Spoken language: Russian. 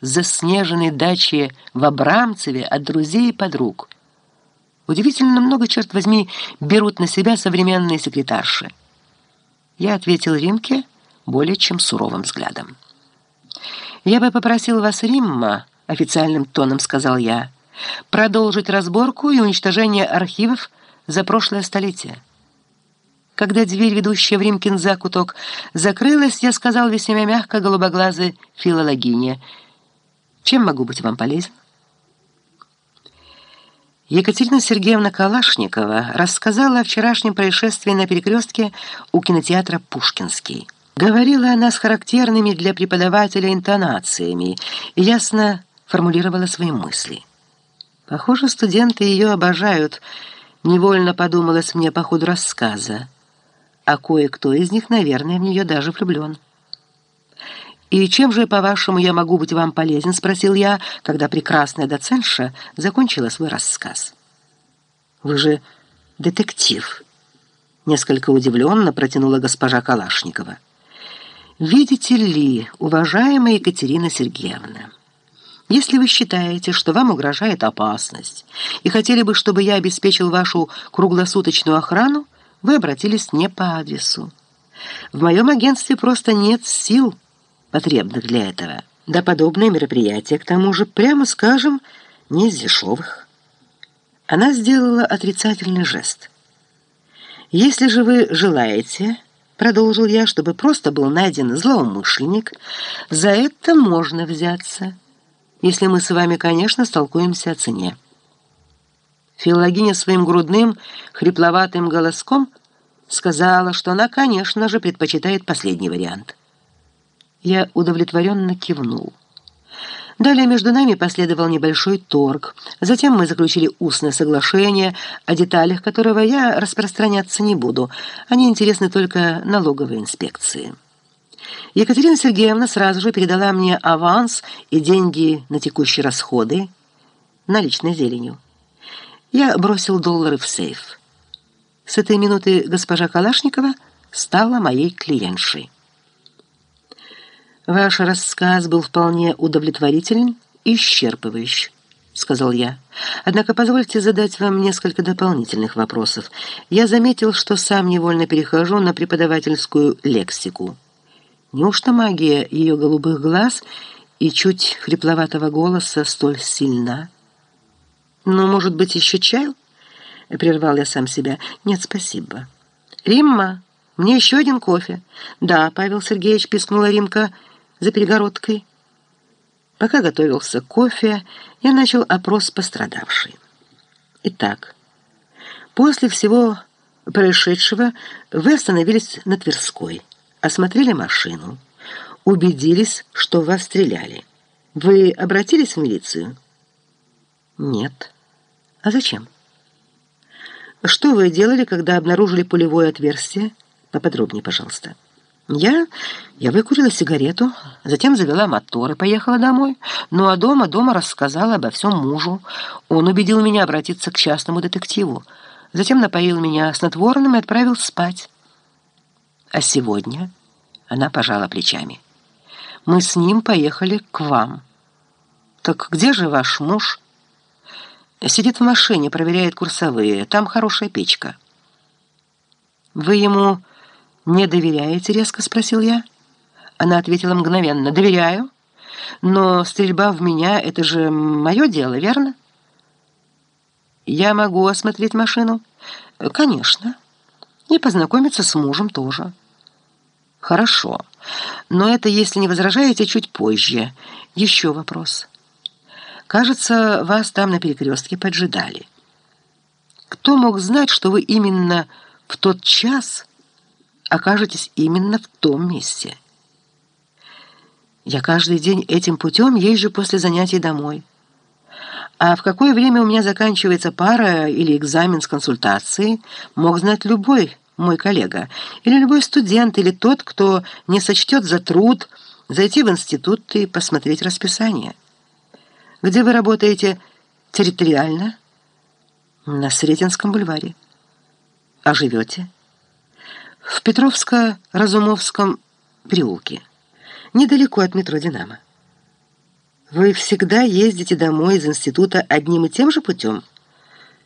заснеженной дачи в Абрамцеве от друзей и подруг. Удивительно много, черт возьми, берут на себя современные секретарши. Я ответил Римке более чем суровым взглядом. «Я бы попросил вас, Римма», — официальным тоном сказал я, «продолжить разборку и уничтожение архивов за прошлое столетие». Когда дверь, ведущая в Римкин закуток, закрылась, я сказал весьма мягко голубоглазой филологине, «Чем могу быть вам полезен?» Екатерина Сергеевна Калашникова рассказала о вчерашнем происшествии на перекрестке у кинотеатра «Пушкинский». Говорила она с характерными для преподавателя интонациями и ясно формулировала свои мысли. Похоже, студенты ее обожают, невольно подумалось мне по ходу рассказа, а кое-кто из них, наверное, в нее даже влюблен. «И чем же, по-вашему, я могу быть вам полезен?» — спросил я, когда прекрасная доцентша закончила свой рассказ. «Вы же детектив», — несколько удивленно протянула госпожа Калашникова. «Видите ли, уважаемая Екатерина Сергеевна, если вы считаете, что вам угрожает опасность и хотели бы, чтобы я обеспечил вашу круглосуточную охрану, вы обратились не по адресу. В моем агентстве просто нет сил, потребных для этого. Да подобное мероприятие, к тому же, прямо скажем, не из дешевых». Она сделала отрицательный жест. «Если же вы желаете...» Продолжил я, чтобы просто был найден злоумышленник. За это можно взяться, если мы с вами, конечно, столкуемся о цене. Филологиня своим грудным, хрипловатым голоском сказала, что она, конечно же, предпочитает последний вариант. Я удовлетворенно кивнул. Далее между нами последовал небольшой торг. Затем мы заключили устное соглашение, о деталях которого я распространяться не буду. Они интересны только налоговой инспекции. Екатерина Сергеевна сразу же передала мне аванс и деньги на текущие расходы, наличной зеленью. Я бросил доллары в сейф. С этой минуты госпожа Калашникова стала моей клиентшей. «Ваш рассказ был вполне удовлетворителен и исчерпывающий», — сказал я. «Однако позвольте задать вам несколько дополнительных вопросов. Я заметил, что сам невольно перехожу на преподавательскую лексику. Неужто магия ее голубых глаз и чуть хрипловатого голоса столь сильна?» «Ну, может быть, еще чаю?» — прервал я сам себя. «Нет, спасибо». «Римма, мне еще один кофе». «Да, Павел Сергеевич», — пискнула Римка, — за перегородкой. Пока готовился кофе, я начал опрос пострадавшей. Итак, после всего происшедшего вы остановились на Тверской, осмотрели машину, убедились, что вас стреляли. Вы обратились в милицию? Нет. А зачем? Что вы делали, когда обнаружили пулевое отверстие? Поподробнее, пожалуйста. Я... я выкурила сигарету, затем завела мотор и поехала домой. Ну а дома, дома рассказала обо всем мужу. Он убедил меня обратиться к частному детективу. Затем напоил меня снотворным и отправил спать. А сегодня она пожала плечами. Мы с ним поехали к вам. Так где же ваш муж? Сидит в машине, проверяет курсовые. Там хорошая печка. Вы ему... «Не доверяете?» — резко спросил я. Она ответила мгновенно. «Доверяю. Но стрельба в меня — это же мое дело, верно?» «Я могу осмотреть машину?» «Конечно. И познакомиться с мужем тоже». «Хорошо. Но это, если не возражаете, чуть позже. Еще вопрос. Кажется, вас там на перекрестке поджидали. Кто мог знать, что вы именно в тот час...» окажетесь именно в том месте. Я каждый день этим путем езжу после занятий домой. А в какое время у меня заканчивается пара или экзамен с консультацией, мог знать любой мой коллега, или любой студент, или тот, кто не сочтет за труд зайти в институт и посмотреть расписание. Где вы работаете территориально? На Сретенском бульваре. А живете? В Петровско-Разумовском переулке, недалеко от метро «Динамо». Вы всегда ездите домой из института одним и тем же путем?